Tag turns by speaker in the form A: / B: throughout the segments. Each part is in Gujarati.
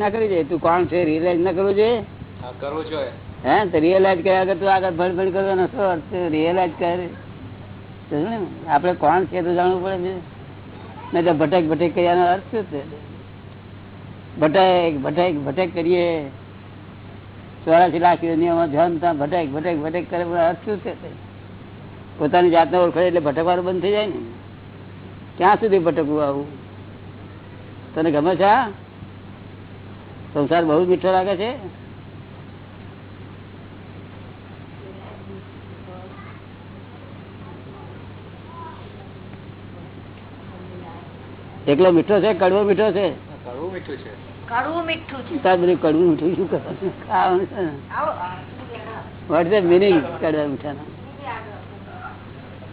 A: ના કરવી જોઈએ. તું કોણ છે? રિયલાઇઝ ના કરવું જોઈએ?
B: કરવું જોઈએ.
A: હે? તો રિયલાઇઝ કર્યા વગર તું આગળ ભડભડ ભણ કરવાનો શું અર્થ રિયલાઇઝ કરે. ને? આપણે કોણ છે તો જાણવું પડે છે નહીં તો ભટક ભટક કર્યાનો અર્થ શું છે? ભટક ભટક ભટક કરીએ. ચોરાસી લાખ દુનિયામાં જન ત્યાં ભટક ભટક ભટક કરે પણ અર્થ શું છે? પોતાની જાતને ઓળખે એટલે ભટકવાનું બંધ થઈ જાય ને? ક્યાં સુધી ભટકવું આવું? તને ગમે છે આ સંસાર બહુ મીઠો લાગે છે? એકલો મીઠો છે કડવો મીઠો છે?
B: મીઠું છે.
C: કડવું મીઠું છે.
A: બધું કડવું મીઠું શું કરવાનું? છે વોટ ઇઝ મિનિંગ કડવા મીઠાના?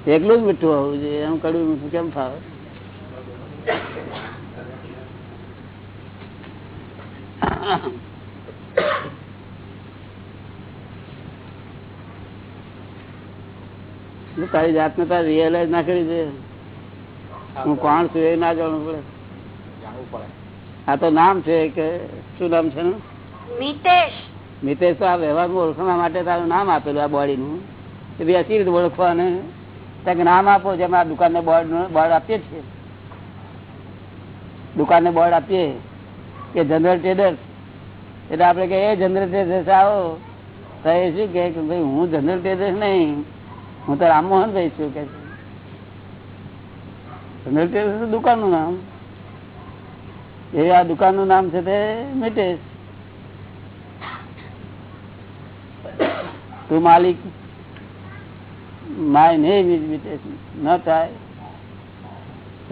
A: એકલું જ મીઠું હોવું જોઈએ એમ કડવું મીઠું કેમ ફાવે? તારી જાતને તાર રિયલાઈઝ ના કરી દે. હું કોણ છું એ ના જાણવું પડે.
B: જાણવું પડે.
A: આ તો નામ છે કે શું નામ છે
C: મિતેશ.
A: મિતેશ તો આ વ્યવહારમાં ઓળખવા માટે તારું નામ આપેલું આ બોડીનું. એ બી અચી રીતે ઓળખવાને. ત્યાં નામ આપો જેમ આ દુકાનને બોર્ડ બોર્ડ આપીએ છીએ. દુકાનને બોર્ડ આપીએ. કે જનરલ ટ્રેડર્સ એટલે આપડે કે, એ જનરલ ટ્રેડર્સ આવો. તો એ શું કે, ભાઈ, હું જનરલ ટ્રેડર્સ નહીં. હું તો રામમોહન ભાઈ છું. કે જનરલ ટ્રેડર્સ દુકાન દુકાનનું નામ. એ આ દુકાનનું નામ છે તે મિટેશ તું માલિક. માય નેમ ઇઝ મિટેશ ન થાય.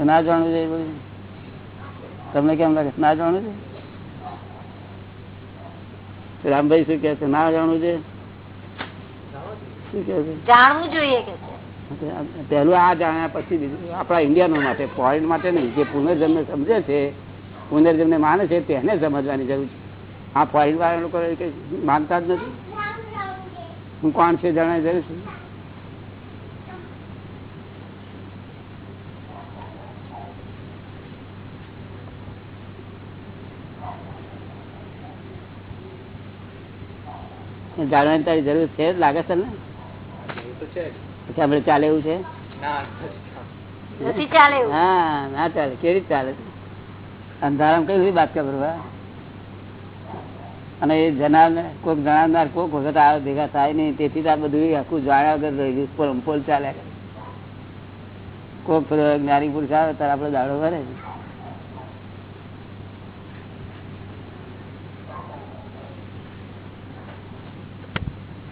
A: ના જાણવું જોઈએ તમને કેમ લાગે? ના જાણવું છે રામભાઈ શું કે છે? ના જાણવું છે? પેલું
C: જાણવું જોઈએ કે
A: પહેલું આ જાણ્યા પછી બીજું આપણા ઇન્ડિયાનો માટે ફોરેન માટે નહીં જે પુનર્જન્મ સમજે છે પુનર્જન્મને માને છે તેને સમજવાની જરૂર છે. આ ફોરેન વાળા લોકો માનતા જ નથી. હું કોણ છે જાણે જરૂર છે? જાણવાની તારી જરૂર છે લાગે છે ને? પછી ચાલે એવું છે?
C: ચાલે
A: હા ના ચાલે. કેવી રીતે ચાલે અંધારામાં કઈ બધી બાતકા ભરવા અને એ જણાવને કોઈક જણાવનાર કોઈક વખત આવે ભેગા થાય નહીં તેથી તો આ બધું આખું જાણ્યા વગર પોલ ચાલ્યા કોઈક જ્ઞાની પુરુષ આવે ત્યારે આપણે દાડો ભરે.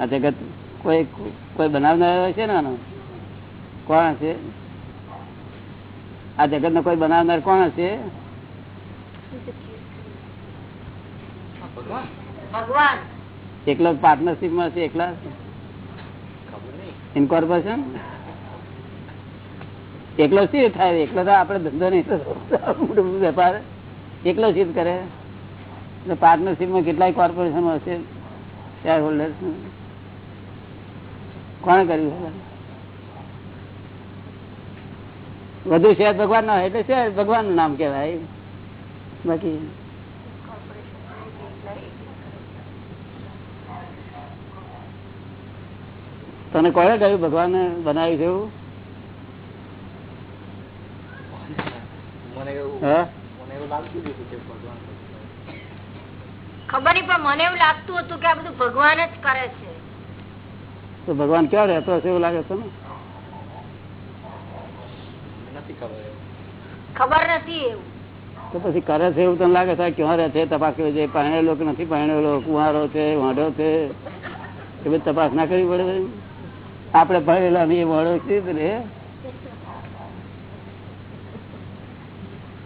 A: આ જગત કોઈ કોઈ બનાવનાર છે ને આનો? કોણ હશે આ જગત કોઈ બનાવનાર કોણ હશે
B: ભગવાન.
C: ભગવાન.
A: એકલો પાર્ટનરશીપમાં હશે એકલા? ઇન્કોર્પોરેશન એકલો સ્થિર થાય એકલો તો આપણે ધંધો નહીં. વેપાર. એકલો સ્થિર કરે. પાર્ટનરશીપમાં કેટલાય કોર્પોરેશન હશે શેર હોલ્ડર કોણે કર્યું વધુ શેર ભગવાન ના હોય એટલે શેર ભગવાનનું નામ કેવાય બાકી તને કોણે કહ્યું? ભગવાન બનાવ્યું છે એવું?
C: ખબર નહીં પણ મને એવું લાગતું હતું કે આ બધું ભગવાન જ કરે છે.
A: તો ભગવાન ક્યાં રહેતો હશે એવું લાગે છે
B: ખબર
C: નથી એવું.
A: તો પછી કરે છે એવું તને લાગે છે? ક્યાં રહે છે? તપાસ કરવી જોઈએ પરણેલો કે નથી પરણેલો? કુંવારો છે? વાંઢો છે? એ બધી તપાસ ના કરવી પડે? આપણે ભણેલા નહીં વાંઢો છે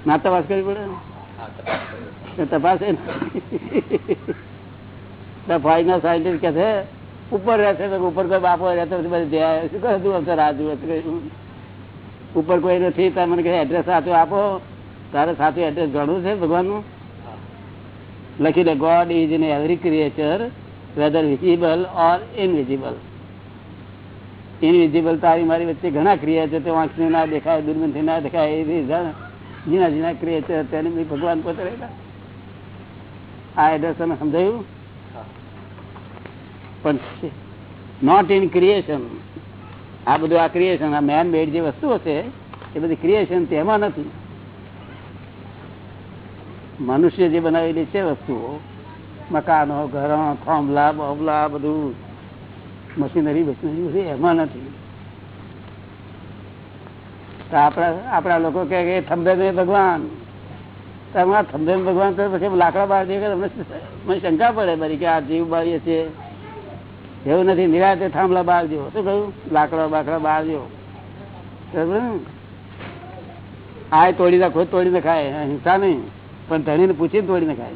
A: ના તપાસ કરવી પડે
B: તપાસ
A: તપાસ સાયન્ટિસ્ટ કે છે? ઉપર રહેશે તો ઉપર કોઈ બાપો રહેતો શું કરે તું? રાજુ ઉપર કોઈ નથી તારે મને કહે એડ્રેસ સાચું આપો. તારે સાચું એડ્રેસ જાણવું છે ભગવાનનું? લખી દે God is in every creature whether visible or invisible invisible તારી મારી વચ્ચે ઘણા ક્રિએચર તે આંખથી ના દેખાય દૂરબીનથી ના દેખાય, એ ઝીણા ઝીણા ક્રિએચર તેને ભગવાન પોતે રહેલા આ એડ્રેસ તમે સમજાયું? પણ નોટ ઇન ક્રિએશન આ બધું આ ક્રિએશન આ મેન મેડ જે વસ્તુઓ છે એ બધી ક્રિએશન તેમાં નથી. મનુષ્ય જે બનાવેલી છે વસ્તુઓ, મકાનો, ઘરો, થાંભલા બોબલા બધું મશીનરી મશીનરી બધું એમાં નથી. આપણા આપણા લોકો કે થંભે ભગવાન. તમારા થંભે ભગવાન તો પછી લાકડા બહાર જઈએ તમને શંકા પડે મારી કે આ જીવ બાળીએ છીએ એવું નથી, નિરાતે થાંભલા બહાર જો શું કહ્યું? લાકડા બાકડા બહાર જો બરાબર? ને? આ તોડી નાખો તોડી ખાય હિંસા નહીં. પણ ધણીને પૂછીને તોડી ખાય.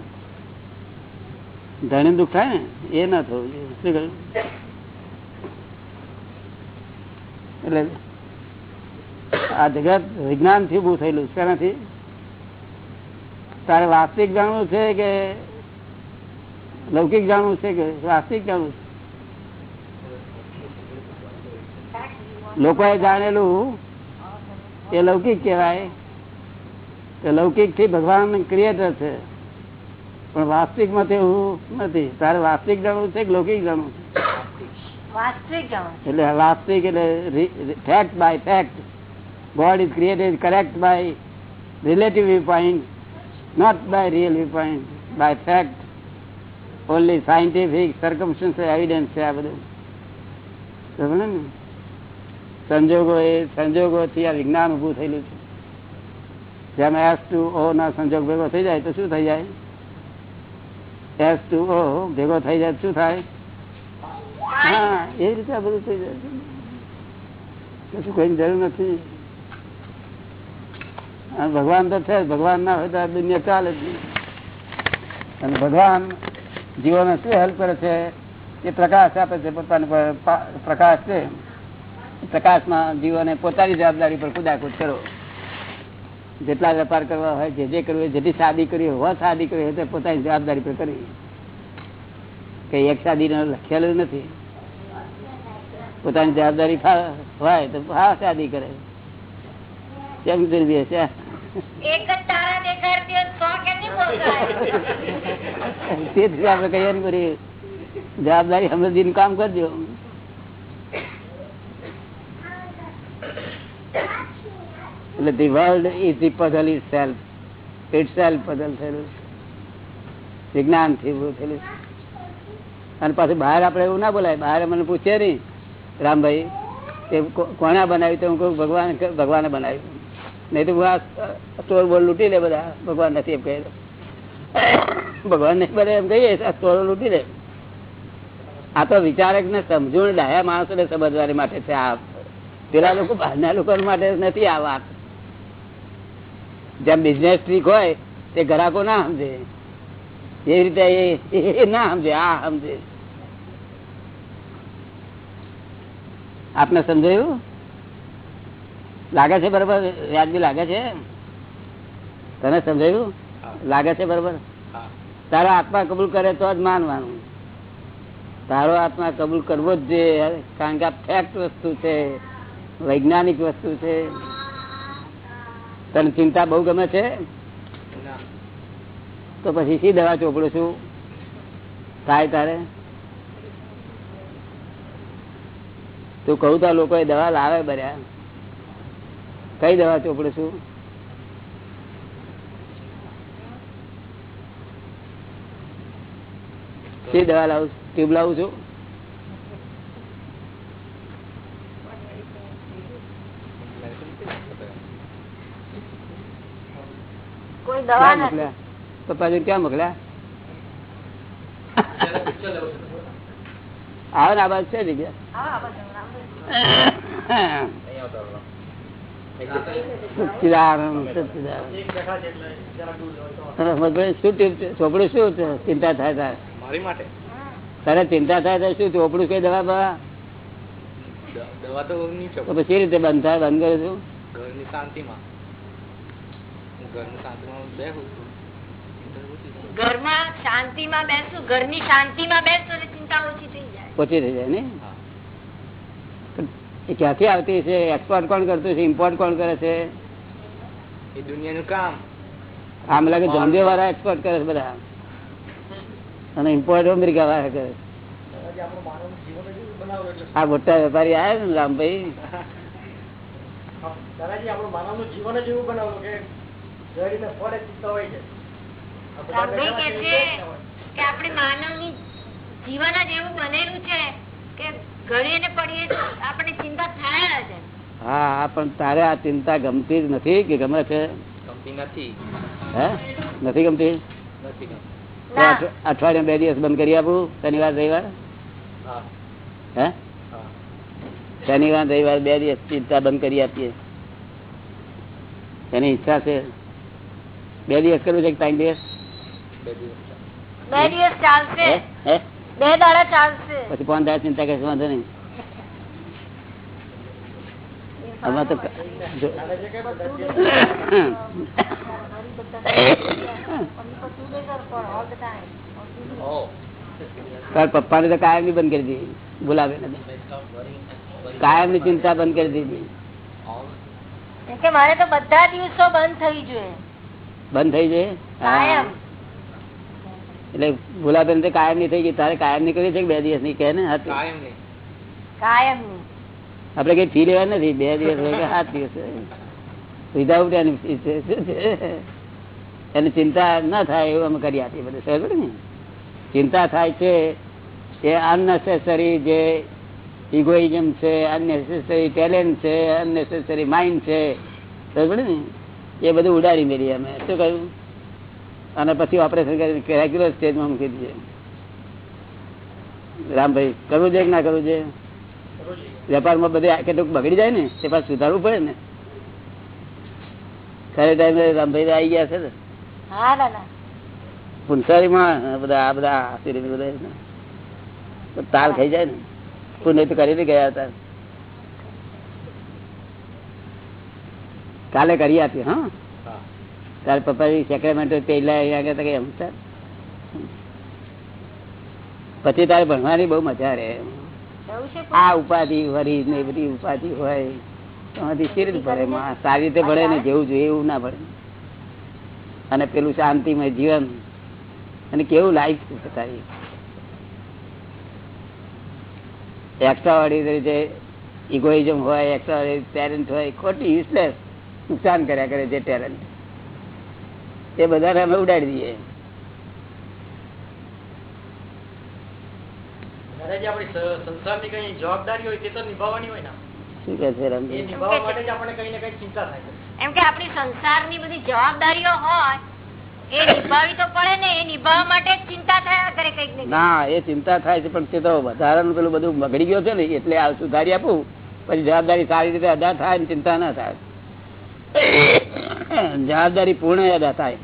A: ધણી દુઃખ થાય ને? એ ના થવું શું કહ્યું? એટલે આ જગત વિજ્ઞાનથી ઉભું થયેલું છે. નથી તારે વાસ્તવિક જાણવું છે કે લૌકિક જાણવું છે કે વાસ્તવિક જાણવું છે? લોકોએ જાણેલું એ લૌકિક કહેવાય કે લૌકિકથી ભગવાન ક્રિએટર છે પણ વાસ્તવિકમાં એવું નથી તારે વાસ્તવિક જાણવું છે કે લૌકિક જાણવું છે એટલે વાસ્તવિક એટલે fact by fact God is created correct by relative viewpoint, not by real viewpoint, by fact. Only scientific circumstantial evidence છે આ બધું ને સંજોગો એ સંજોગોથી આ વિજ્ઞાન ઉભું થયેલું છે. જેમ એસ ટુ ઓ ના સંજોગ ભેગો થઈ જાય તો શું થઈ જાય? એસ ટુ ઓ ભેગો થઈ જાય શું થાય? હા, એ રીતે આ બધું થઈ જાય કશું કઈ જરૂર નથી. ભગવાન તો છે ભગવાન ના હોય તો આ દુનિયા ચાલે જ અને ભગવાન જીવોને શું હેલ્પ કરે છે? એ પ્રકાશ આપે છે, પોતાની પ્રકાશ છે. પ્રકાશમાં જીવોને પોતાની જવાબદારી પર કુદાકુદ કરો. જેટલા વેપાર કરવા હોય જે જે કરવું હોય જેટલી શાદી કરવી હોય શાદી કરવી હોય તે પોતાની જવાબદારી પર કરવી. કઈ એક શાદી લખેલું નથી. પોતાની જવાબદારી હોય તો હા શાદી કરે. કેમ કરવી છે
C: જવાબદારી જ કામ દેખાડતી હોય તો કેમ નહીં બોલતા
A: તેથી આપણે કહીએ ને બધી જવાબદારી સમજીને કામ કરજો એટલે the world is the puzzle is self itself puzzle થયેલું. વિજ્ઞાનથી ઉભું થયેલું અને પાછું બહાર આપણે એવું ના બોલાય. બહાર મને પૂછે નહીં. રામભાઈ કે કો- કોણે બનાવ્યું તો? હું કહું, ભગવાન ભગવાને બનાવ્યું. નહીં તો આ સ્ટોર બોલ લૂંટી લે બધા. ભગવાન નથી એમ કહે. ભગવાન નહીં બને એમ કહીએ, આ સ્ટોર લૂંટી લે. આ તો વિચારક ને સમજણ ડાયા માણસો ને સમજવાની માટે છે આ. પેલા લોકો બહારના લોકો માટે નથી આ વાત. જેમ બિઝનેસ ટ્રીક હોય તે ગ્રાહકો ના સમજે. એ રીતે એ- ના સમજે આ સમજે. આપને સમજાયું? લાગે છે બરોબર? વ્યાજબી લાગે છે? તને સમજાયું? લાગે છે બરોબર?
B: તારા
A: તારો આત્મા કબૂલ કરે તો જ માનવાનું. તારો આત્મા કબૂલ કરવો જ જોઈએ કારણ કે આ ફેક્ટ વસ્તુ છે વૈજ્ઞાનિક વસ્તુ છે. તને ચિંતા બહુ ગમે છે? તો પછી શી દવા ચોપડું છું? થાય તારે? તું કહું તો લોકો દવા લાવે બર્યા. કઈ દવા ચોપડું છું? શી દવા લાવું ટ્યુબ લાવું છું? ક્યાં મોકલ્યા? પપ્પાજી ક્યાં મોકલ્યા? આવે ને આ બાજુ છે જગ્યા? ચોપડું શું ચિંતા થાય તારે? તારે ચિંતા થાય તો શું? ચોપડું કઈ દવા બવા?
B: દવા તો
A: પછી રીતે બંધ થાય બંધ કરે છું
B: ઘરની શાંતિમાં. હું ઘરની શાંતિમાં બેહું છું. ચિંતા ઓછી થાય.
C: ઘરમાં શાંતિમાં બેસું ઘરની શાંતિમાં બેસું ચિંતા ઓછી થઈ જાય.
A: ઓછી થઈ જાય ને? એ ક્યાંથી આવતી છે એક્સપોર્ટ કોણ કરતું છે ઇમ્પોર્ટ કોણ કરે છે?
B: એ દુનિયાનું કામ.
A: આમ લાગે જોંધે વાળા એક્સપોર્ટ કરે છે બધા. અને ઇમ્પોર્ટ અમેરિકા વાળા કરે આ મોટા વેપારી આવ્યા ને રામભાઈ?
D: દાદાજી આપણું માનવનું જીવન જ એવું બનાવવું કે છે
C: છે આપણે માનવની જીવન જ એવું બનેલું છે કે ઘડીએ ને પડીએ આપણે ચિંતા થાય જ
A: હા હા પણ તારે આ ચિંતા ગમતી જ નથી કે ગમે છે?
B: ગમતી નથી.
A: હે? નથી ગમતી?
B: નથી ગમતી.
A: તો અઠ- અઠવાડિયામાં બે દિવસ બંધ કરી આપું શનિવાર રવિવાર?
B: હે.
A: શનિવાર રવિવાર બે દિવસ ચિંતા બંધ કરી આપીએ. એની ઈચ્છા છે? બે દિવસ કરવું છે કે ત્રણ દિવસ?
B: બે દિવસ
C: બે દિવસ ચાલશે.
A: હે? હે?
C: બે દાડા ચાલશે.
A: પછી પાંચ દાડા ચિંતા કરશે વાંધો નહીં. આમાં તો જો-
D: દાદાજી કહે બધા
B: ઓ.
A: તાર પપ્પાને તો કાયમની બંધ કરી દીધી. બોલાવે ને. કાયમની ચિંતા બંધ કરી દીધી.
C: કેમ કે મારે તો બધા દિવસો બંધ થઈ જોઈએ.
A: બંધ થઈ જાય? એટલે ભૂલાબેન તો કાયમની થઈ ગઈ તારે કાયમની કરી છે બે દિવસની કે ને
B: કાયમ
A: આપડે કઈ ફી લેવા નથી. બે દિવસ સાત દિવસ વિધાઉટ એની ફી છે. શું છે? એની ચિંતા ના થાય એવું અમે કરી આપીએ બધું. સમજ ને? ચિંતા થાય છે એ અનનેસેસરી જે ઇગોઇઝમ છે અનનેસેસરી ટેલેન્ટ છે અનનેસેસરી માઇન્ડ છે. સમજ ને? એ બધું ઉડાડી મેળીએ અમે. શું કહ્યું? અને પછી ઓપરેશન કરી રેગ્યુલર સ્ટેજમાં મૂકી દઈએ રામભાઈ કરવું છે કે ના કરવું છે વેપારમાં બધે કેટલુંક બગડી જાય ને તે પાછું સુધારવું પડે ને? ખરે ટાઈમે રામભાઈ આવી ગયા છે ને? પુનસારીમાં બધા આ બધા તાલ ખાઈ જાય ને? પુણ્ય તો કરી ગયા હતા. કાલે કરી આપી હા? તારે પપ્પાજી સેક્રેમેન્ટ પહેલા અહીંયા તો કઈ સમજતા પછી તારે ભણવાની બહુ મજા રહે. આ ઉપાધિ વરી ને બધી ઉપાધિ હોય એમાંથી સી રીતે ભણે? સારી રીતે ભણે ને જેવું જોઈએ એવું ના ભણે. અને પેલું શાંતિમય જીવન. અને કેવું લાઈફ છે તારી. એક્સ્ટ્રા વાળી રીતે ઇગોઇઝમ હોય એક્સ્ટ્રા પેરેન્ટ હોય ખોટી યુઝલેસ નુકસાન કર્યા કરે જે ટેલેન્ટ એ બધાને અમે ઉડાડી દઈએ.
D: દાદાજી આપણી સ- સંસારની કઈ જવાબદારી હોય તે તો નિભાવવાની હોય ને
A: શું કે છે
D: એ
A: રમજી
D: નિભાવવા માટે જ આપણે કઈ ને કઈ ચિંતા થાય છે.
C: એમ કે આપણી સંસારની બધી જવાબદારીઓ હોય એ નિભાવવી તો પડે ને એ નિભાવવા માટે ચિંતા થયા કરે કંઈક ના
A: એ ચિંતા થાય છે પણ તે તો વધારાનું પેલું બધું બગડી ગયો છે ને એટલે સુધારી આપું પછી જવાબદારી સારી રીતે અદા થાય ચિંતા ના થાય. જવાબદારી પૂર્ણ અદા થાય.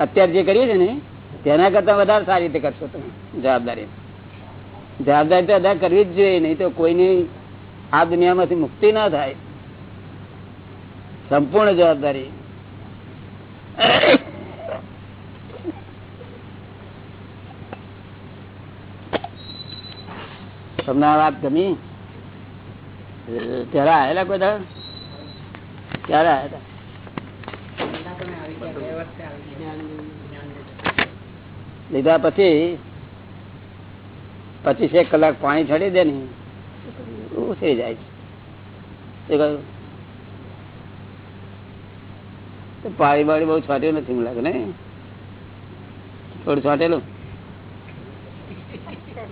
A: અત્યારે જે કરીએ છીએ ને, તેના કરતા વધારે સારી રીતે કરશો તમે જવાબદારી. જવાબદારી તો અદા કરવી જ જોઈએ, નહીં તો કોઈની આ દુનિયામાંથી મુક્તિ ના થાય. સંપૂર્ણ જવાબદારી. તમને આ વાત ગમી? ત્યારે આવેલા કોઈ? ક્યારે આવેલા લીધા પછી, પચીસ એક કલાક પાણી છડી દે ને ઉછરી જાય છે. પાણી બાળી બહુ છાટ્યું નથી મને લાગે ને થોડું છાટેલું?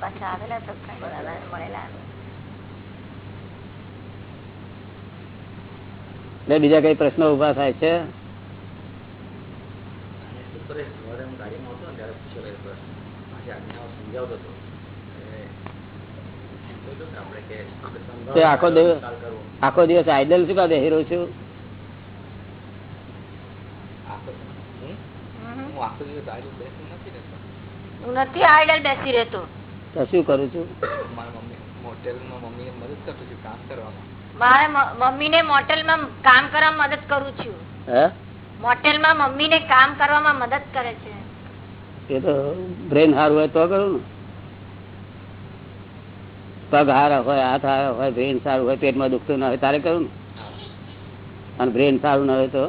C: પાછા આવેલા
A: એટલે બીજા કઈ પ્રશ્નો ઊભા થાય છે? આખો દિવસ આખો દિવસ આઈડલ શું કા બેહી રહ્યો છું?
B: હું? નથી રહેતો.
C: આઈડલ બેસી રહેતો.
A: તો શું કરું છું?
B: મારા મમ્મી મોટેલમાં મમ્મીને મદદ કરતો છું કામ કરવામાં.
C: મારે મમ્મી ને મોટેલમાં કામ કરવામાં મદદ કરું છું.
A: હે?
C: મોટેલમાં મમ્મી ને કામ કરવામાં મદદ કરે છે.
A: એ તો બ્રેન હારું હોય તો કરું ને. પગ હારા હોય હાથ હારા હોય બ્રેન સારું હોય પેટમાં દુખતું ના હોય તારે કરું ને? અને બ્રેન સારું ના હોય તો?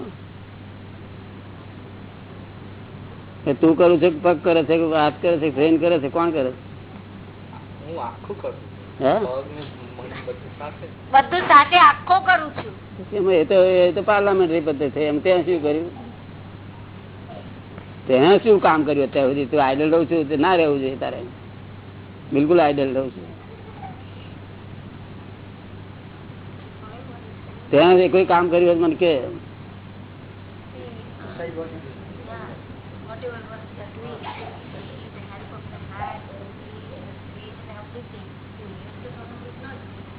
A: તું કરું છે પગ કરે છે કે હાથ કરે છે બ્રેન કરે છે? કોણ કરે? છે?
B: હું આખું કરું બધું સાથે?
E: આખો કરું છું.
A: એ તો એ તો પાર્લામેન્ટરી પદ્ધતિ છે. એમ ત્યાં શું કર્યું? ત્યાં શું કામ કર્યું અત્યાર સુધી? તું આઈડલ રહું છું તે ના રહેવું જોઈએ તારે. બિલકુલ આઈડલ રહું છું. ત્યાં કોઈ કામ કર્યું મને કે
D: સહી બોલ.
E: whatever was the doing, with the help of the hand, the feet, and the speech and everything, you yourself alone is not doing.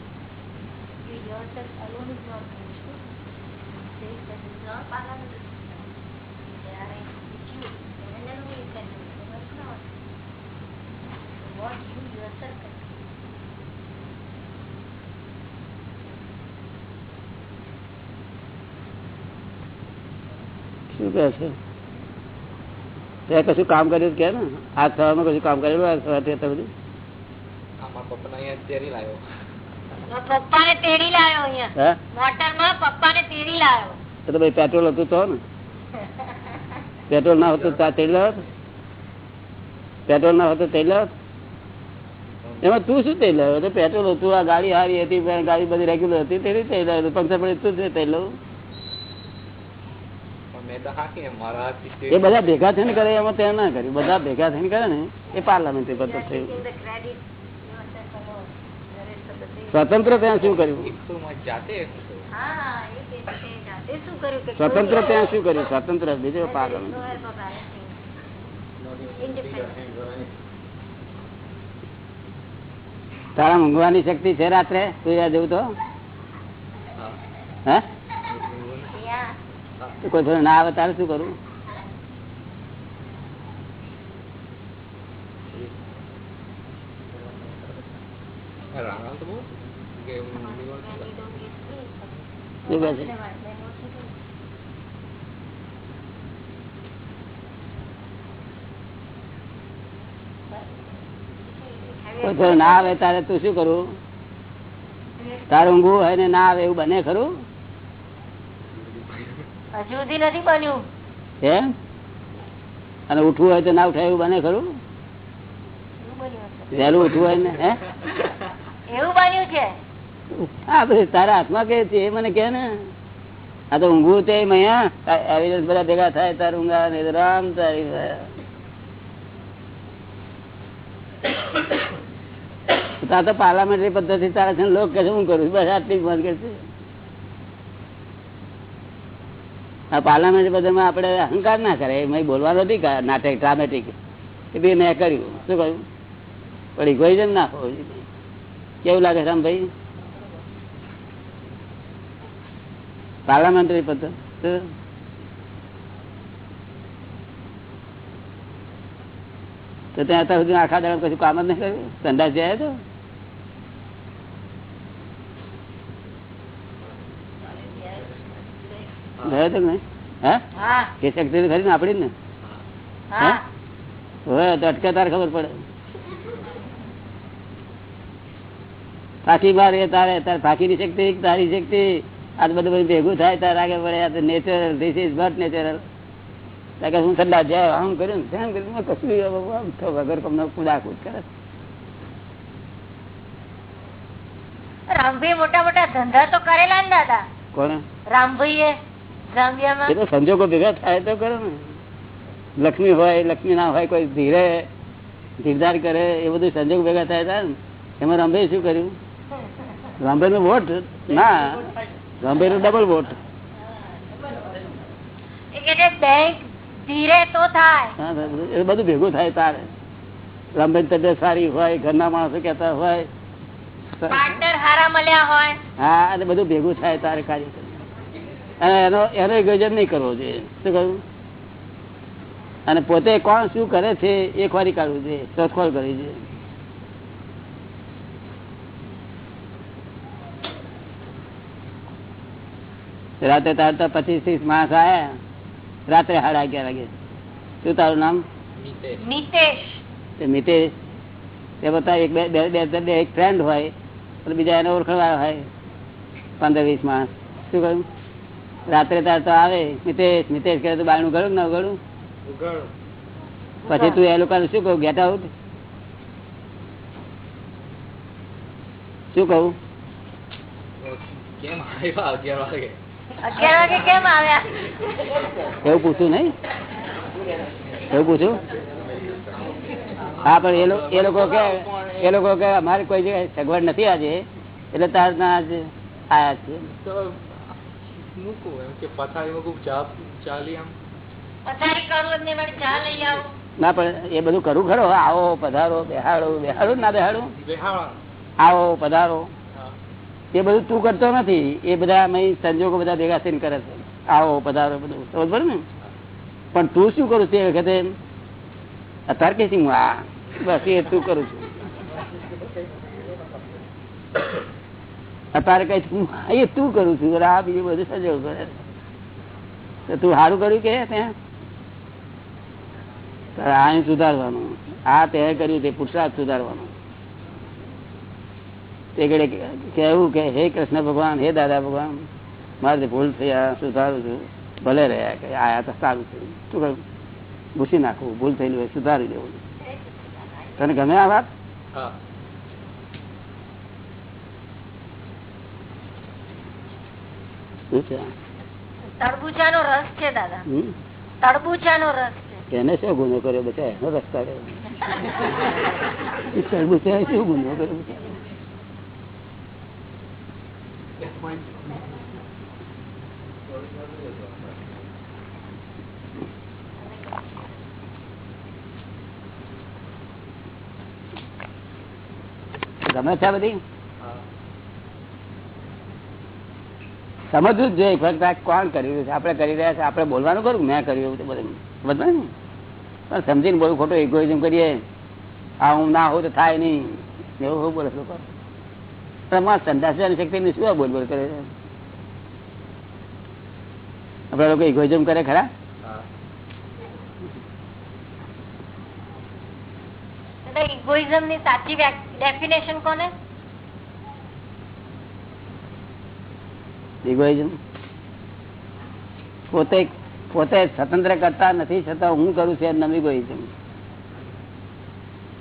E: You yourself alone is not doing. Says that is not part of the system. They are with you. Then and only you can do it. But not. What you yourself can do.
A: શું કહે છે ત્યાં કશું કામ કર્યું કે ને આ સવારમાં કશું કામ કરેલું આ સવારથી અત્યાર
B: બધું પપ્પા અહીંયા અત્યારે લાવ્યો
E: પપ્પાને તેડી લાવ્યો અહીંયા. મોટરમાં પપ્પાને તેડી લાવ્યો
A: તો ભાઈ પેટ્રોલ હતું તો ને. પેટ્રોલ ના હતું તો તેલ લાવત પેટ્રોલ ના હતું તેડી લાવત એમાં તું શું તેલ લાવ્યો તો પેટ્રોલ હતું આ ગાડી સારી હતી ગાડી બધી રેગ્યુલર હતી તેની તેલ લાવ્યો પંચર પડે તું જ તેલ
B: હાથથી
A: એ બધા ભેગા થઈને કરે એમાં તે ના કર્યું. બધા ભેગા થઈને કરે ને એ પાર્લામેન્ટ થયું
E: taking the credit yourself alone. The rest of the thing.
A: સ્વતંત્ર ત્યાં શું કર્યું સ્વતંત્ર ત્યાં શું કર્યું સ્વતંત્ર બીજો.
E: Independent.
A: તારા ઊંઘવાની શક્તિ છે રાત્રે તું જેવું તો હે. કોઈ થોડું ના આવે તારે શું કરવું
E: When you you
A: ના આવે તારે તું શું કરું? તારું ઊંઘવું હોય ને ના આવે એવું બને ખરું?
E: હજુ સુધી નથી બન્યું.
A: હે? અને ઉઠવું હોય તો ના ઉઠાય એવું બને ખરું? વહેલું ઉઠવું હોય ને હે?
E: એવું બન્યું છે?
A: ભાઈ તારા હાથમાં કે છે મને કે ને. આ તો ઊંઘવું તે આવી બધા ભેગા થાય તાર ઊંઘા ને રામ તારી તાર તો પાર્લામેન્ટરી પદ્ધતિ તારા છે લોક કે હું કરું બસ આટલી મત કે આ પાર્લામેન્ટરી પદ્ધતિમાં આપણે અહંકાર ના કરે એમાં બોલવાનું નથી નાટક ડ્રામેટિક એ બી મેં કર્યું. શું કહ્યું પણ ઇગોઇઝમ ના હોવું કેવું લાગે રામભાઈ પાર્લામેન્ટરી પદ્ધતિ? તો? ત્યાં અત્યાર સુધી આખા દાડા કશું કામ જ નહીં કર્યું? સંડાસ જાય તો? ગયો તો કે નહીં? હા? એ શક્તિ ખરી ને આપડી ને?
E: હા.
A: હોય તો અટકે તારે ખબર પડે. ફાંકી માર એ તારે તારે ફાંકીની શક્તિ તારી શક્તિ. આ બધું બધું ભેગું થાય તારે આગળ પડે આ natural this is but natural કે હું ઠંડા જાય આમ કર્યું ને તેમ કર્યું. કશું વગર કમનો કુદાકુદ કરે.
E: રામભાઈ મોટા મોટા ધંધા તો કરેલા ને દાદા.
A: કોને?
E: રામભાઈએ
A: એ તો સંજોગો ભેગા થાય તો કરે ને. લક્ષ્મી હોય લક્ષ્મી ના હોય કોઈ ધીરે ધીરધાર કરે એ બધું સંજોગ ભેગા થાય ને. એમાં રંભે શું કર્યું? રંભે નો. વોટ ના નો ડબલ વોટ બધું ભેગું થાય તારે. રંભે તબિયત સારી હોય ઘરના માણસો કેતા હોય. હા અને બધું ભેગું થાય તારે કાર્ય અને એનો એનો ગજબ નહીં કરવો જોઈએ. શું કહ્યું? અને પોતે કોણ શું કરે છે એ ખોરી કાઢવું જોઈએ. શોધખોળ કરવી જોઈએ. રાતે તાર તો પચીસ ત્રીસ માણસ આયા. રાત્રે સાડા અગિયાર વાગે. શું તારું નામ?
B: નીતેશ
E: નિતેશ
A: તે મિતેશ. તે બધા એક બે બે બે- બે એક ફ્રેન્ડ હોય અને બીજા એને ઓળખવા હોય. પંદર વીસ માણસ. શું કહ્યું? રાત્રે તાર તો આવે. મિતેશ મિતેશ કહે તો બાયણું ગળું ના ગળું પછી તું એ લોકોને શું કહું? ગેટ આઉટ શું કહું?
B: કેમ આવ્યા અગિયાર વાગે?
C: અગિયાર વાગે કેમ આવ્યા?
A: એવું પૂછ્યું નહીં? એવું પૂછ્યું? હા પણ એ લોકો કે એ લોકો કે અમારે કોઈ જગ્યાએ સગવડ નથી આજે. એટલે તાર ના આજે આયા છે
B: તો મૂકું એમ કે પથારી મૂકું ચા ચાલી આમ
C: પથારી કરું એમને વળી ચા લઈ આવું.
A: ના પણ એ બધું કરું ખરો. આવો પધારો બેહાડો. બેહાડો ના બેહાડો. આવો પધારો. એ બધું તું કરતો નથી. એ બધા સંજોગો બધા ભેગા થઈને કરે છે. આવો, પધારો, બધું. ને? પણ તું શું કરું તે વખતે? અત્યારે કે શું આ. બસ, એ તું કરું છું. અત્યારે કઈ તું એ તું કરું છું. આ બીજું બધું સંજોગ કરે તો તું સારું કર્યું કે ત્યાં? તારે આ સુધારવાનું. આ તે કર્યું તે પુરુષાર્થ સુધારવાનું. તે ઘડે કહેવું કે હે કૃષ્ણ ભગવાન હે દાદા ભગવાન મારે ભૂલ થયા સુધારું છું? ભલે રહ્યા કે આયા તો સારું થયું શું કહ્યું? ભૂસી નાખવું ભૂલ થયેલી હોય સુધારી દેવું. તને ગમે આ વાત?
B: હા.
A: શું
C: રસ છે દાદા.
A: હમ?
C: તરબૂચાનો રસ છે.
A: એને શું ગુનો કર્યો બચા એનો રસ્તા કર્યો તડબુચા શું ગુનો કર્યો બચારા? ગમે છે બધી? સમજવું જ જોઈએ. ફક્ત કોણ કરી રહ્યું છે? આપણે કરી રહ્યા છે. આપણે બોલવાનું કરું મેં કર્યું એવું બધું. બધું ને? પણ સમજીને બોલું ખોટું ઇગોઇઝમ કરીએ. આ હું ના હોઉં તો થાય નહીં. એવું હું બોલે લોકો? પણ અમારા સંદાસવાની શક્તિ શું આ બોલ બોલ કરે છે? આપડા લોકો ઇગોઇઝમ કરે ખરા?
C: ઇગોઇઝમની સાચી ડેફિનેશન કોને?
A: ઇગોઇઝમ પોતે પોતે સ્વતંત્ર કરતા નથી છતાં હું કરું છું એમ ઇગોઇઝમ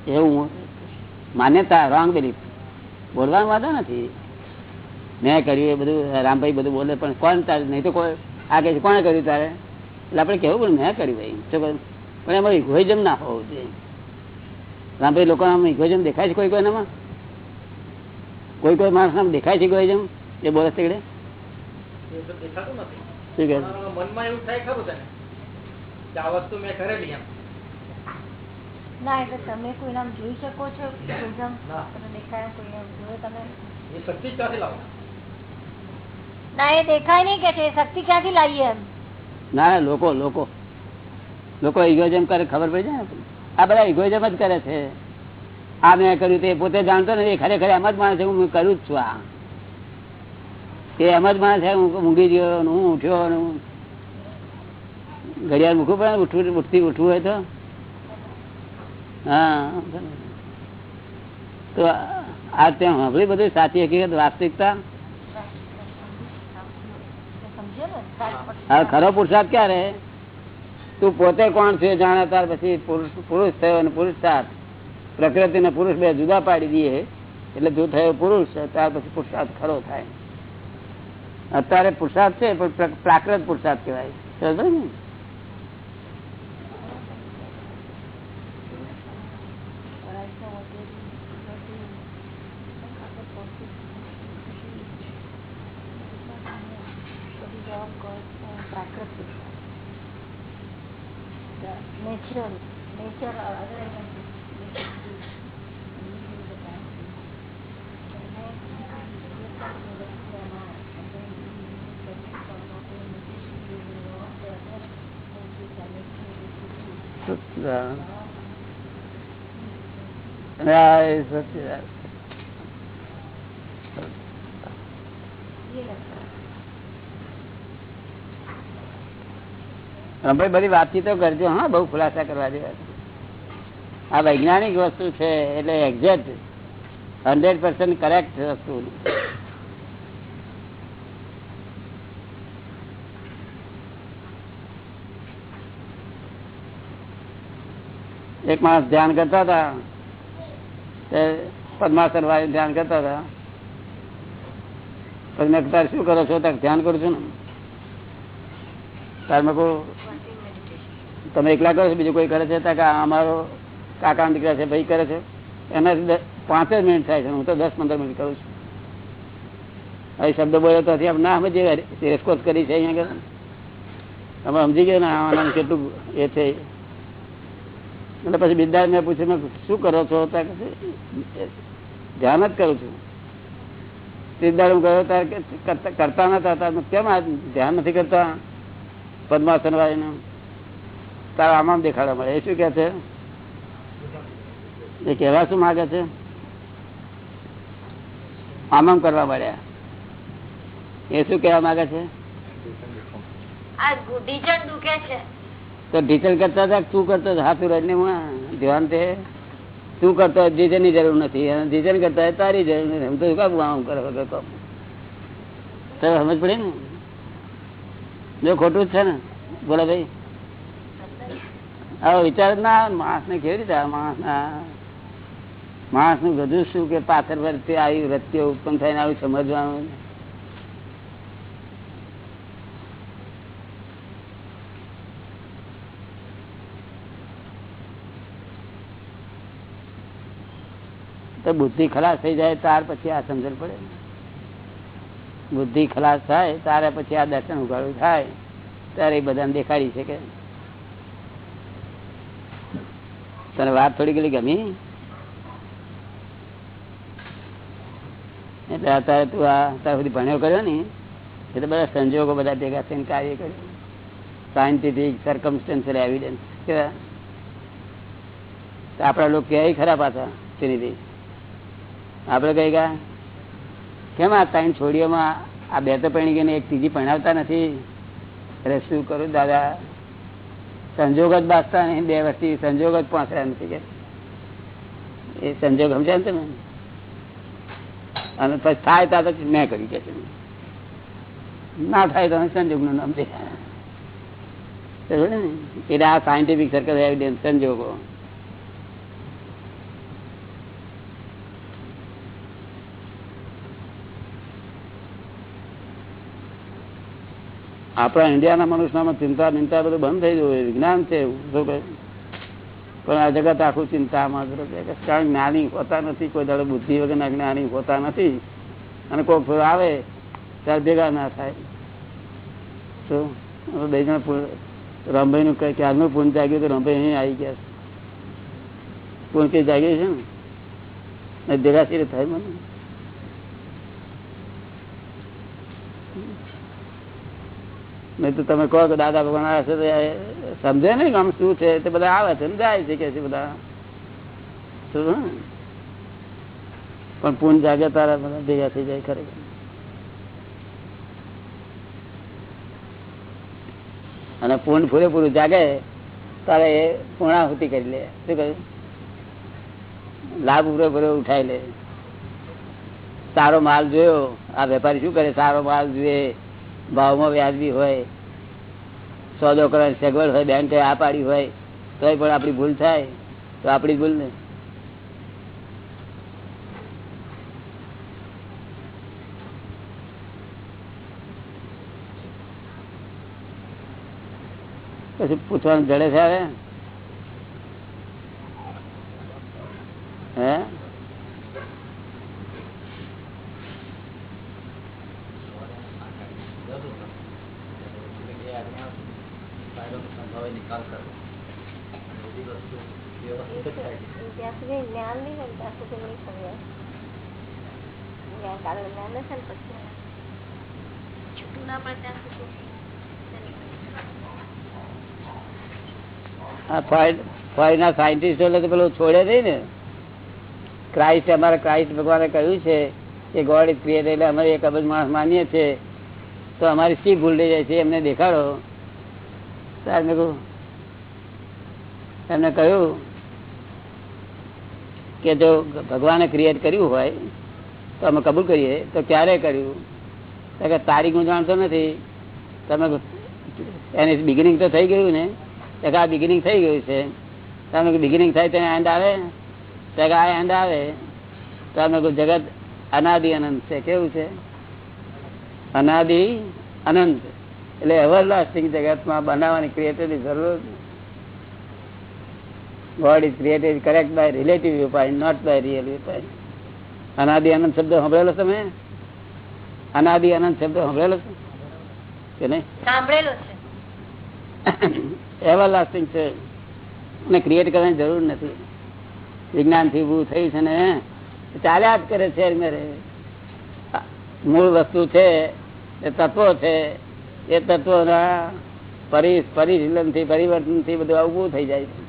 A: એવું માન્યતા રોંગ બિલીફ બોલવાનું વાંધો નથી. મેં કર્યું એ બધું રામભાઈ બધું બોલે પણ કોણ તારે? નહીં તો કોઈ આ કહે છે, કોણે કર્યું તારે? એટલે આપણે કેવું પણ મેં કર્યું ભાઈ. શું? પણ એમાં ઇગોઇઝમ ના હોવું જોઈએ. રામભાઈ લોકો આમ ઇગોઇઝમ દેખાય છે કોઈ કોઈ એનામાં? કોઈ કોઈ માણસ દેખાય છે ઇગોઇઝમ એ બોલે છે શું કહે
D: મનમાં એવું થાય ખરું તને? આ વસ્તુ મેં કરેલી એમ.
C: ના એટલે તમે કોઈ નામ જોઈ શકો છો? ઇગોઇઝમ દેખાય કોઈ નામ જોયો તમે?
D: એ શક્તિ જ ક્યાંથી લાવો?
C: ના એ દેખાય નહીં કે છે શક્તિ ક્યાંથી લાવીએ એમ?
A: ના ના લોકો લોકો. લોકો ઇગોઇઝમ કરે ખબર પડી જાય ને આ બધા ઇગોઇઝમ જ કરે છે. આ મેં કર્યું તે પોતે જાણતો નથી એ ખરેખર એમ જ માણસ છે હું કરું જ છું આ એ એમ જ માણસ છે હું ઊંઘી ગયો હું ઉઠ્યો ને ઘડિયાળ મૂકવું પડે ઉઠવું ઉઠતી ઉઠવું હોય તો. હા તો આ ત્યાં સાંભળી બધું? સાચી હકીકત? વાસ્તવિકતા? હવે ખરો પુરુષાર્થ ક્યારે? તું પોતે કોણ છે જાણે ત્યાર પછી પુરુષ થયો અને પુરુષાર્થ. પ્રકૃતિ ને પુરુષ બે જુદા પાડી દઈએ. એટલે જો થયો પુરુષ, ત્યાર પછી પુરુષાર્થ ખરો થાય. અત્યારે પુરુષાર્થ છે, પણ પ્ર- પ્રાકૃત પુરુષાર્થ કહેવાય. ને?
C: નેચર
A: જય સચિદાનંદ. રમભાઈ બધી વાતચીતો કરજો હા બહુ ખુલાસા કરવા જેવા છે. આ વૈજ્ઞાનિક વસ્તુ છે, એટલે એક્ઝેક્ટ હંડ્રેડ પર્સન્ટ કરેક્ટ વસ્તુ. એક માણસ ધ્યાન કરતા હતા પદ્માસન વાળી ધ્યાન કરતા હતા. પછી મેં તાર શું કરો છો? ધ્યાન કરું છું ને. તાર મેં કહું, તમે એકલા કરો છો? બીજું કોઈ કરે છે? ત્યાં અમારો કાકા દીકરા છે, ભાઈ કરે છે. એના પાંચ જ મિનિટ થાય છે, હું તો દસ પંદર મિનિટ કરું છું. હવે શબ્દ બોલ્યો તો આપણે ના સમજીએ રેસ્કોસ કરી છે અહીંયા આગળ. તમે સમજી ગયા ને આનામાં કેટલું એ છે. એટલે પછી બિદ્દા મેં પૂછ્યું શું કરો છો? ધ્યાન જ કરું છું. સિદ્ધાર્થ હું કહ્યું ત્યારે કરતા- નતા તાર કેમ આ ધ્યાન નથી કરતા? પદ્માસન વાળીને. તારા આમાં દેખાડવા મળે. એ શું કે છે? એ કેવા શું માગે છે? આમામ કરવા મળ્યા. એ શું કેવા માંગે છે? તો ઢીચણ કરતા તું કરતો હતો? હાથું રજને ધ્યાન તે તું કરતો ઢીચણની જરૂર નથી. અને ઢીચણ કરતા તારી જરૂર નથી. હું તો શું આમ કરે તો? સમજ પડી ને? જો ખોટું જ છે ને. બોલા ભાઈ. હવે વિચાર ના માણસ ને. કેવી રીતે માણસ માણસના માણસનું બધું શું કે પાથર પરથી આવી રત્યો ઉત્પન્ન થઈને આવું, સમજવાનું? તો બુદ્ધિ ખલાસ થઈ જાય ત્યાર પછી આ સમજણ પડે. બુદ્ધિ ખલાસ થાય ત્યારે પછી આ દર્શન ઉગાડું થાય. ત્યારે એ બધાને દેખાડી શકે તને વાત થોડી ગયેલી ગમી? એટલે અત્યારે તું આ અત્યાર સુધી ભણ્યો કર્યો ને, એ તો બધા સંજોગો બધા ભેગા થઈને કાર્ય કર્યું. સાયન્ટિફિક સરકમસ્ટન્સિયલ એવિડન્સ કેવા? આપણા લોકો ક્યાંય ખરાબ હતા શ્રીનિધિ? આપણે કઈ ગયા? કેમ આ ત્રણ છોડીઓમાં આ બે તો પરણી ગઈને એક ત્રીજી ભણાવતા નથી? એટલે શું કરું દાદા? સંજોગ જ બાસતા નહીં, બે વર્ષથી સંજોગ જ પહોંચ્યા નથી કે. એ સંજોગ સમજાય ને તમે? અને પછી થાય ત્યાં પછી મેં કર્યું કે ના થાય તો સંજોગનું નામ? એટલે આ સાયન્ટિફિક સર્કલ એવિડન્સ સંજોગો આપણા ઇન્ડિયાના મનુષ્યમાં ચિંતા ચિંતા બધું બંધ થઈ ગયું વિજ્ઞાન છે કહે? પણ આ જગત આખું ચિંતામાં કારણ જ્ઞાની હોતા નથી, કોઈ દાડે બુદ્ધિ વગરના જ્ઞાની હોતા નથી. અને કોઈ ફેર આવે, ત્યારે ભેગા ના થાય. શું બે જણા રમભાઈ નું કઈ ક્યારનું પૂન જાગ્યું તો રામભાઈ અહીં આવી ગયા પૂન કઈ જાગ્યું છે ને? ભેગા સી થાય મને. નહીં તો તમે કહો કે દાદા ભગવાન આવે છે સમજે ને આમ શું છે? તે બધા આવે છે જાય છે કે બધા? પણ પૂન જાગે તારા બધા ભેગા થઈ જાય ખરેખર અને પૂન પૂરેપૂરું જાગે, તારે એ પૂર્ણાહુતિ કરી લે. શું કહ્યું? લાભ પૂરેપૂરો ઉઠાઈ લે. સારો માલ જોયો. આ વેપારી શું કરે? સારો માલ જોઈએ. ભાવમાં વ્યાજબી હોય સોદો કરવાની સગવડ હોય, બેન આ પાડી હોય, તોય પણ આપણી ભૂલ થાય, તો આપણી ભૂલ ને. પછી પૂછવાનું જડે છે હવે હે
B: એ આજ્ઞા ફાયદોનો સંભાવે નિકાલ કરવો અને બધી વસ્તુ વ્યવસ્થિત થાય
C: જ્યાં સુધી જ્ઞાન નહીં હોય ત્યાં સુધી નહીં સમજાય જ્ઞાન કારણ જ્ઞાન હશે ને પછી છૂટું ના પડે ત્યાં સુધી
A: આ ફોરેન- ફોરેનના સાયન્ટિસ્ટો એટલે પેલું છોડે નહીં ને. ક્રાઇસ્ટ અમારે ક્રાઇસ્ટ ભગવાને કહ્યું છે કે ગોડ ઇઝ ક્રિએટ એટલે અમે એક અબજ માણસ માનીએ છીએ તો અમારી શી ભૂલ જાય છે એમને દેખાડો. ત્યારે મેં કહ્યું એમને કહ્યું કે જો ભગવાને ક્રિએટ કર્યું હોય, તો અમે કબૂલ કરીએ. તો ક્યારે કર્યું? કે તારીખ હું જાણતો નથી. તમે એની બિગિનિંગ તો થઈ ગયું ને. આ બિગિનિંગ થઈ ગયું છે. તમે બિગિનિંગ થાય તેને એન્ડ આવે? તો આ એન્ડ આવે. તો અમે જગત અનાદિ અનંત છે. કેવું છે? અનાદિ અનંત. એટલે એવર લાસ્ટિંગ જગતમાં બનાવવાની ક્રિએટરની જરૂર God is created correct by relative વ્યુપાય not by real વ્યુપાય અનાદિ અનંત શબ્દ સાંભળેલો તમે? અનાદિ અનંત શબ્દ સાંભળેલો છે? કે નહીં?
C: સાંભળેલો છે.
A: એવર લાસ્ટિંગ છે. અને ક્રિએટ કરવાની જરૂર નથી. વિજ્ઞાનથી ઉભું થયું છે ને, ચાલ્યા જ કરે છે મેરે મૂળ. વસ્તુ છે, એ તત્વો છે, એ તત્વોના પરિ, પરિશીલનથી, પરિવર્તનથી બધું ઊભું થઈ જાય છે.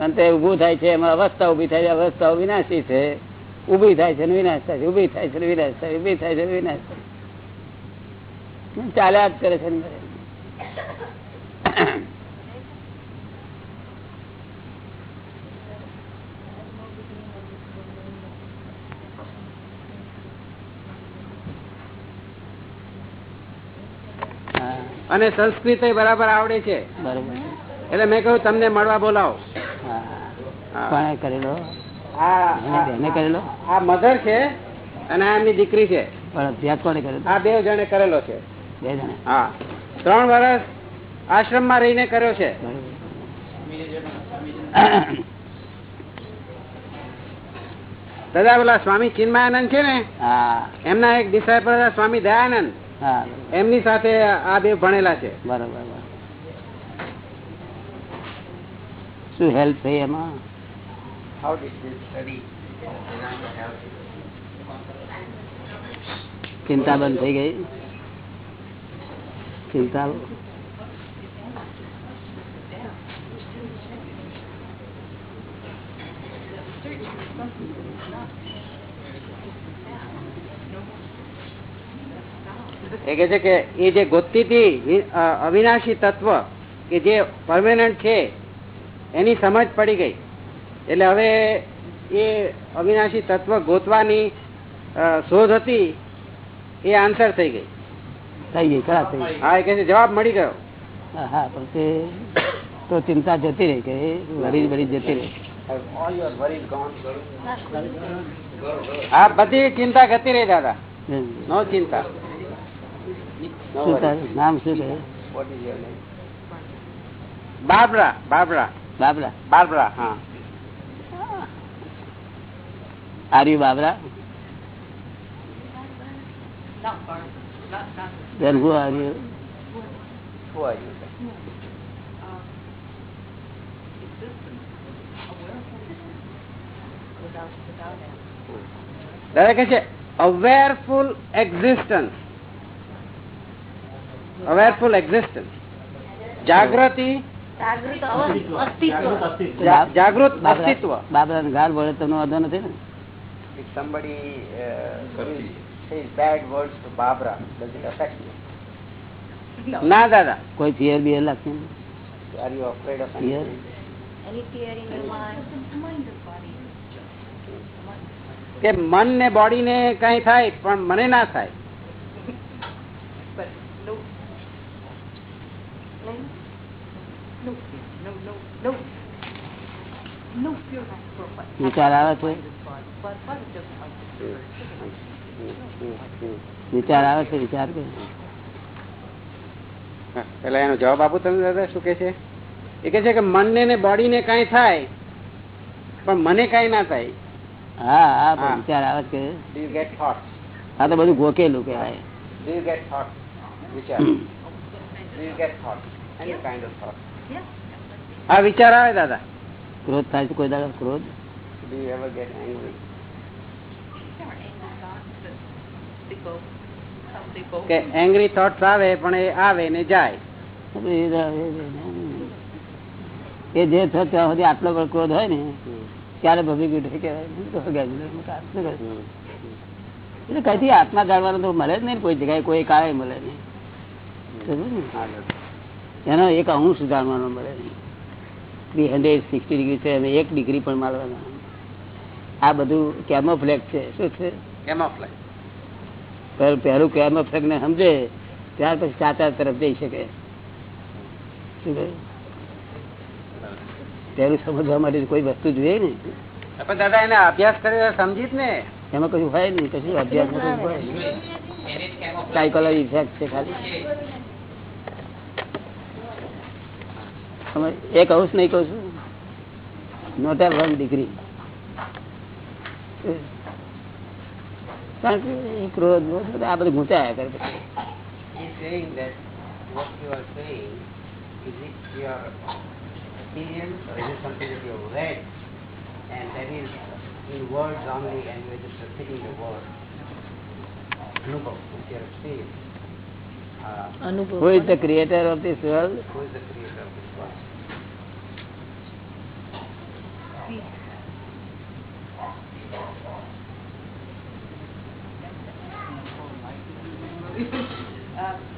A: અને તે ઊભું થાય છે, એમાં અવસ્થા ઊભી થાય છે, અવસ્થાઓ વિનાશી છે. ઊભી થાય છે વિનાશ થાય છે ઊભી થાય છે વિનાશ થાય ઊભી થાય છે વિનાશ થાય ચાલ્યા જ કરે છે ને મેરે. હા,
F: અને સંસ્કૃત બરાબર આવડે છે. એટલે મેં કહ્યું તમને મળવા બોલાવો.
A: કરેલો? કરેલો?
F: આ મધર છે અને એમની દીકરી છે. આ બે જણે કરેલો છે.
A: બે જણે?
F: હા. ત્રણ વર્ષ આશ્રમમાં રહીને કર્યો છે. દાદા પેલા સ્વામી ચિન્માયાનંદ છે ને? એમના એક ડિસાઇપલ સ્વામી દયાનંદ. એમની સાથે આ બે ભણેલા છે.
A: બરોબર. શું હેલ્પ થઈ એમાં?
B: How did this study?
A: ચિંતા બંધ થઈ ગઈ? ચિંતા?
F: એ કે છે કે એ જે ગોતતી અવિનાશી તત્વ કે જે પરમેનન્ટ છે એની સમજ પડી ગઈ. એટલે હવે એ અવિનાશી તત્વ ગોતવાની શોધ હતી એ આન્સર થઈ ગઈ.
A: થઈ ગઈ ખરાબ થઈ ગઈ.
F: હા એ કે જવાબ મળી ગયો.
A: હા, પણ તે તો ચિંતા જતી રહી કે વરી વરી જતી રહી.
F: હા બધી ચિંતા જતી રહી દાદા. નો ચિંતા No
A: શું
F: worries.
A: તારું નામ શું છે?
F: What is your name? Babra Babra.
A: Babra?
F: Babra હા.
A: આર્યુ Babra? Then who are you?
F: Who are you? દાદા કહે છે અવેરફુલ એક્ઝિસ્ટન્સ અવેરફુલ એક્ઝિસ્ટન્સ જાગૃતિ
C: જાગૃત અસ્તિત્વ
A: બાબરા- ને ગાર વળે તમને વાંધો નથી ને
F: somebody uh, says bad words to Barbara, does it affect you? ના દાદા
A: કોઈ ફિયર બિયર લાગતી નથી?
F: Are you afraid of
A: Fear?
F: anything?
C: Any fear in your mind.
F: કે મન ને બોડી ને કઈ થાય પણ મને ના થાય
A: વિચાર આવે છે વિચાર આવે છે વિચાર કે
F: પેલા એનો જવાબ આપું તમે દાદા શું કે છે? એ કે છે કે મનને ને બોડી ને કઈ થાય પણ મને કઈ ના થાય.
A: હા હા પણ વિચાર આવે છે આ તો બધું ગોકેલું
F: thoughts? વિચાર. હા વિચાર આવે દાદા.
A: ક્રોધ થાય છે કોઈ દાદા ક્રોધ?
F: કે એંગ્રી થોટ્સ આવે પણ એ આવે ને જાય.
A: એ જે થયો ત્યાં સુધી આટલો પણ ક્રોધ હોય ને ત્યારે ભભી ગયું કહેવાય. એટલે કઈથી આત્મા જાણવાનો તો મળે જ નહીં કોઈ જગ્યાએ કોઈ કાળે મળે નહીં. એનો એક અંશ સુધારવાનો મળે નહીં. થ્રી હંડ્રેડ સિક્સટી ડિગ્રી છે અને એક ડિગ્રી પણ મારવાના. આ બધું કેમોફ્લેક્સ છે. શું છે?
F: Camouflage.
A: પહેલું પહેલું કેમોફ્લેક્સ ને સમજે ત્યાર પછી સાચા તરફ જઈ શકે. શું? પહેલું સમજવા માટે કોઈ વસ્તુ જોઈએ ને.
F: પણ દાદા એને અભ્યાસ કર્યો સમજી જ ને.
A: એમાં કશું હોય નહીં. કશું અભ્યાસ સાયકોલોજી ઇફેક્ટ છે ખાલી. અમે એક અંશ નહીં કહું છું નોટ એર વન ડિગ્રી કારણ કે એ ક્રોધ બોધ આ બધું ઘૂંચાયા કરે
F: and that is in words only and you are just repeating the word? Anubhav. Uh,
A: Who is the creator of this world?
F: who is the creator coffee. Uh,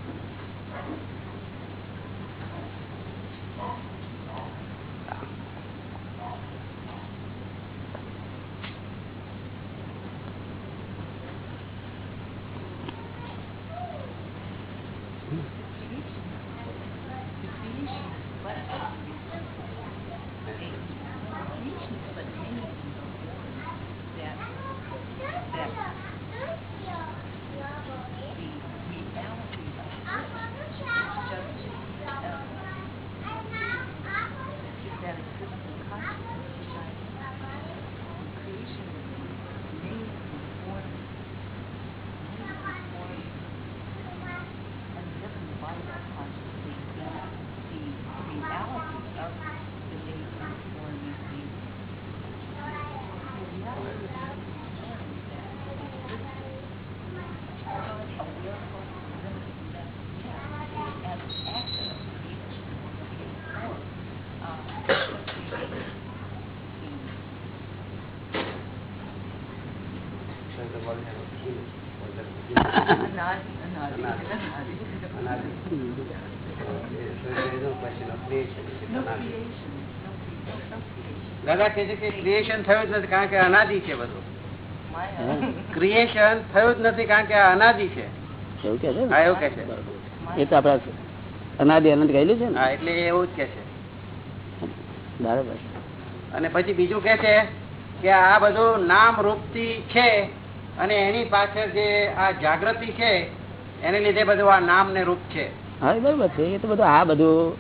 F: દાદા કે છે કે ક્રિએશન થયું જ નથી કારણ કે અનાદિ છે બધું. ક્રિએશન થયું જ નથી કારણ કે અનાદિ છે.
A: એવું કે છે
F: હા એવું કે છે.
A: એ તો આપડા અનાદિ અનંત ગયેલું છે ને?
F: હા એટલે એવું જ કે છે.
A: બરાબર.
F: અને પછી બીજું કે છે કે આ બધું નામ રૂપથી છે અને એની પાછળ જે આ જાગૃતિ છે એને લીધે બધું આ નામ ને રૂપ છે.
A: હા બરોબર છે. એ તો બધું આ બધું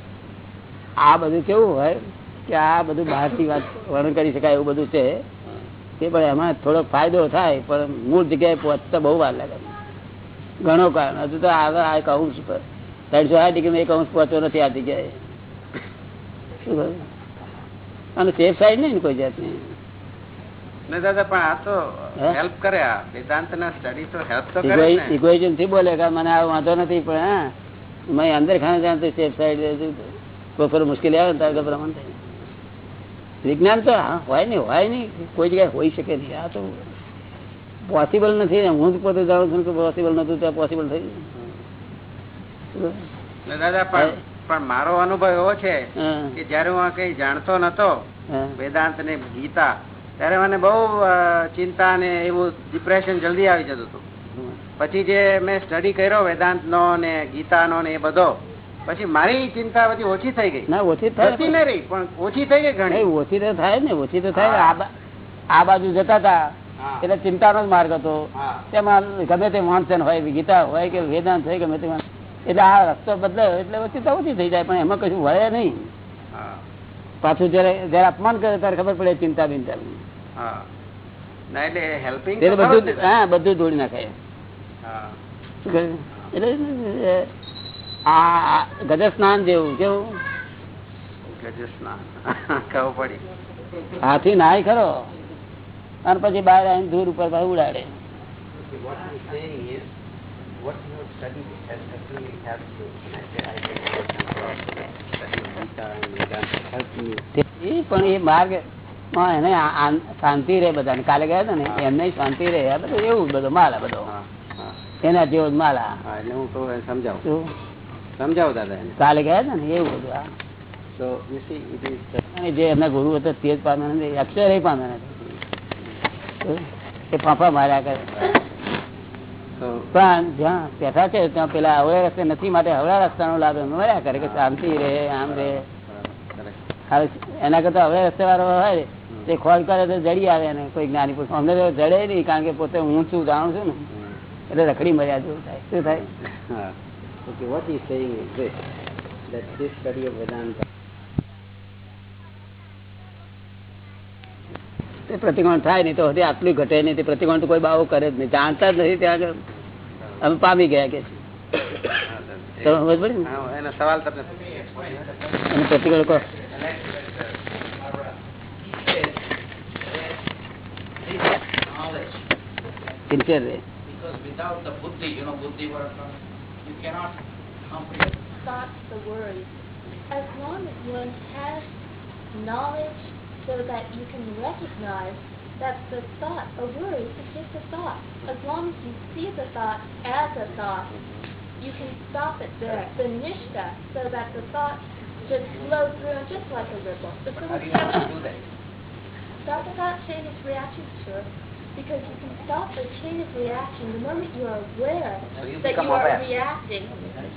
A: આ બધું કેવું હોય કે આ બધું બહારથી વાત વર્ણન કરી શકાય એવું બધું છે તે પણ એમાં થોડોક ફાયદો થાય પણ મૂળ જગ્યાએ પહોંચતા બહુ વાર લાગે. ઘણો કારણ. હજુ તો આગળ આ કહું અંશ ત્રણસો સાઠ ડિગ્રી એક અંશ પહોંચ્યો નથી આ જગ્યાએ. શું અને સેફ સાઈડ નહીં ને કોઈ જાતની.
F: ને દાદા પણ આ તો હેલ્પ કરે આ. વેદાંત ના સ્ટડી તો હેલ્પ તો કરે
A: ઇગોઇઝમથી બોલે કે મને આ વાંધો નથી પણ હા મેં અંદર ખાને જાણ સેફ સાઈડ કોઈ મુશ્કેલી આવે ત્યારે ગભરામણ થાય વિજ્ઞાન તો હોય નહીં હોય નહીં કોઈ જગ્યાએ હોઈ શકે નહીં. આ તો પોસિબલ નથી ને. હું જ પોતે જાણું છું કે પોસિબલ નતું ત્યાં પોસિબલ થઈ.
F: દાદા પણ મારો અનુભવ એવો છે કે જયારે હું કઈ જાણતો નતો વેદાંત ને ગીતા ત્યારે મને બહુ ચિંતા ને એવું ડિપ્રેશન જલ્દી આવી જતું હતું. પછી જે મેં સ્ટડી કર્યો વેદાંત નો ને ગીતા નો ને એ બધો પછી મારી ચિંતા બધી ઓછી થઈ ગઈ.
A: ના ઓછી થાય.
F: નહીં રહી પણ ઓછી થઈ ગઈ ઘણી.
A: ઓછી તો થાય ને ઓછી તો થાય. આ બાજુ જતા હતા એટલે ચિંતાનો જ માર્ગ હતો. તેમાં ગમે તે વાંચન હોય ગીતા હોય કે વેદાંત હોય ગમે તે એટલે આ રસ્તો બદલાયો એટલે ચિંતા ઓછી થઈ જાય પણ એમાં કશું વળે નહીં. પાછું જયારે જયારે અપમાન કરે ત્યારે ખબર પડે ચિંતા બિંતા. બધું હા બધું દોડી નાખે? એટલે આ સ્નાન જેવું કેવું?
F: ગજ સ્નાન ખબર પડી.
A: હાથી નાય ખરો. અને પછી બહાર આવીને ધૂર ઉપર ઉડાડે. પણ એ માર્ગમાં એને શાંતિ રહે બધાને. કાલે ગયા હતા ને. એમને શાંતિ રહે. બધું એવું બધો માલ બધો. એના જેવો જ માલ.
F: એટલે હું સમજાવું? સમજાવું દાદા
A: કાલે ગયા હતા ને એવું બધું અને જે એમના ગુરુ હતા તે જ પામે નથી અક્ષર પામે નથી એ ફાંફા માર્યા કરે. પણ જ્યાં બેઠા છે ત્યાં પેલા અવળા રસ્તે નથી માટે અવળા રસ્તાનો લાભ એમ મળ્યા કરે કે શાંતિ રે આમ રે એના કરતા હવે રસ્તે વાળો હોય તે ખોલ કરે તો જડી આવે ને કોઈ જ્ઞાની પુરુષ. અમને તો જડે નહીં કારણ કે પોતે હું છું જાણું છું ને. એટલે રખડી મર્યા જેવું થાય. શું થાય?
F: Okay, what he is saying is this, that this study of Vedanta
A: તે પ્રતિકોણ થાય નહીં તો હજી આટલું ઘટે નહીં તે પ્રતિકોણ તો કોઈ બાવો કરે જ નહીં જાણતા જ નથી ત્યાં આગળ અમે પામી ગયા કે છે. સમજ પડી ને?
F: હા, એનો સવાલ તમને
A: પ્રતિકોણ કહો સિન્સિયર રહે
B: Because without the buddhi, you know, buddhi, you cannot comprehend.
C: thoughts, the worry. As long as one has knowledge so that you can recognize that the thought, a worry, is just a thought. As long as you see the thought as a thought, you can stop it there. The nishta, so that the thought just flows through and just like a ripple.
B: But how do you have to do that?
C: Stop the thought chain of reaction, sure. Because you can stop the chain of reaction the moment you are aware
B: So you
C: that you are
B: aware.
C: reacting,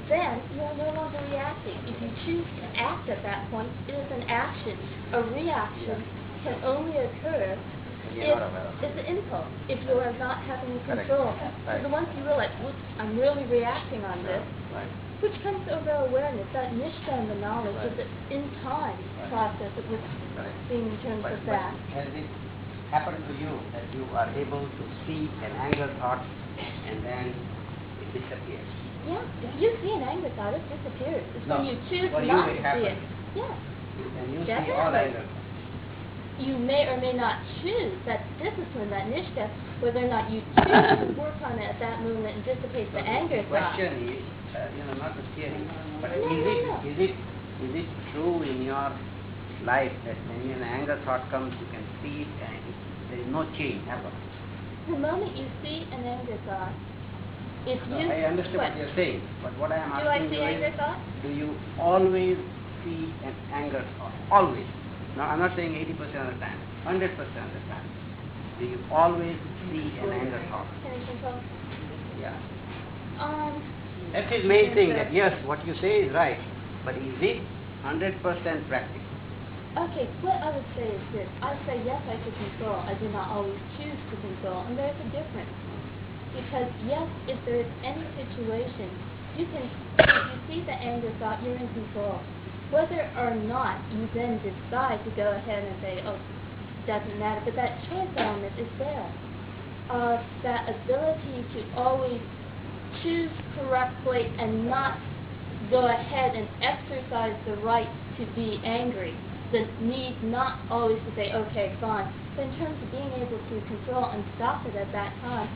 C: then you are no longer reacting. If you choose to act at that point, it is an action. A reaction can only occur if
B: you're not aware of it.
C: it's an impulse, if you are not having control. So once you realize, whoops, I'm really reacting on this, which comes over awareness, that nishta and the knowledge is an in time
B: Right.
C: process which
B: Right.
C: being in terms of that.
F: Happened to you that you are able to see an anger thought and then it disappears?
C: Yeah, if you see an anger thought, it disappears. It's
F: No,
C: when you choose
F: you
C: not
F: it
C: to see it. Yeah.
F: And you see all anger.
C: You may or may not choose that discipline, that nishta, whether or not you choose to work on it at that moment and dissipate the anger
F: The
C: thought.
F: question is, uh, you know, not the theory, but
C: No,
F: is
C: no,
F: it,
C: no.
F: is it, is it true in your life that when an anger thought comes, you can see it and there is no change ever?
C: The moment you see an anger thought, if
F: No,
C: you...
F: I understand what you're saying, but what I am
C: Do I
F: asking
C: see
F: you
C: anger
F: is,
C: thought?
F: do you always see an anger thought? Always. Now, I'm not saying 80% of the time, 100% of the time. Do you always see an anger thought?
C: Can you control?
F: Yeah.
C: Um,
F: That's his main thing, that yes, what you say is right, but is it 100% practical?
C: Okay, what I would say is this. I say yes, I can control. I do not always choose to control, and there's a difference. Because yes, if there is any situation, you can, if you see the anger thought, you're in control. Whether or not you then decide to go ahead and say, oh, doesn't matter, but that choice element is there. Uh, that ability to always choose correctly and not go ahead and exercise the right to be angry The need not always to say, okay, fine. But in terms of being able to control and stop it at that time,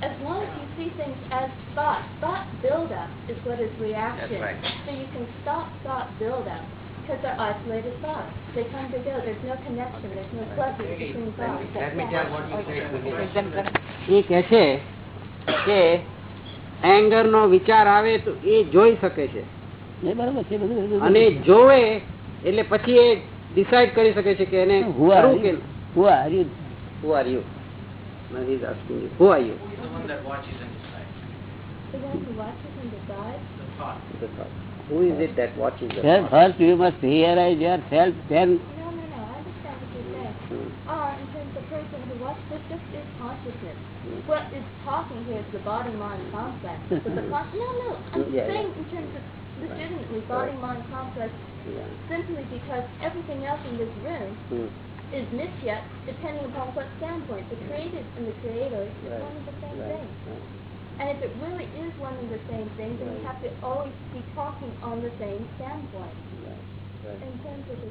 C: as long as you see things as thought, thought buildup is what is reaction.
F: right.
C: So you can stop thought buildup because they're isolated thoughts. They come to go. There's no connection. There's no clusters between
F: Let
C: thoughts.
F: me, let me tell what you said to me.
A: એ કે છે કે
F: એંગર નો વિચાર આવે તો એ જોઈ શકે છે
A: એ બરોબર છે બધું બધું
F: અને જોવે એટલે પછી એ ડિસાઈડ કરી શકે છે કે એને
A: Who are
F: કરવું કે
A: you? Who are you?
F: Who are you? No, he's asking you. Who are you?
B: Who is the one that watches and decides?
C: The one who watches and decides.
B: The thought.
F: The thought. Who is it that watches the
A: First,
F: thought?
A: first you must realize yourself, then
C: No, no, no. I understand what you're saying.
F: Hmm.
C: Uh, in terms of the person who watches this, this is consciousness. What is talking here is the body-mind complex. But the con- no, no. I'm
F: Yeah,
C: saying
F: yeah.
C: in terms of legitimately body-mind complex
F: Yeah.
C: simply because everything else in this room
F: Hmm.
C: is mithya, depending upon what standpoint. The created and the creator is
F: Right.
C: one and the same
F: Right.
C: thing.
F: Right.
C: And if it really is one and the same thing, then we have to always be talking on the same standpoint.
F: Right. Right.
C: In terms of the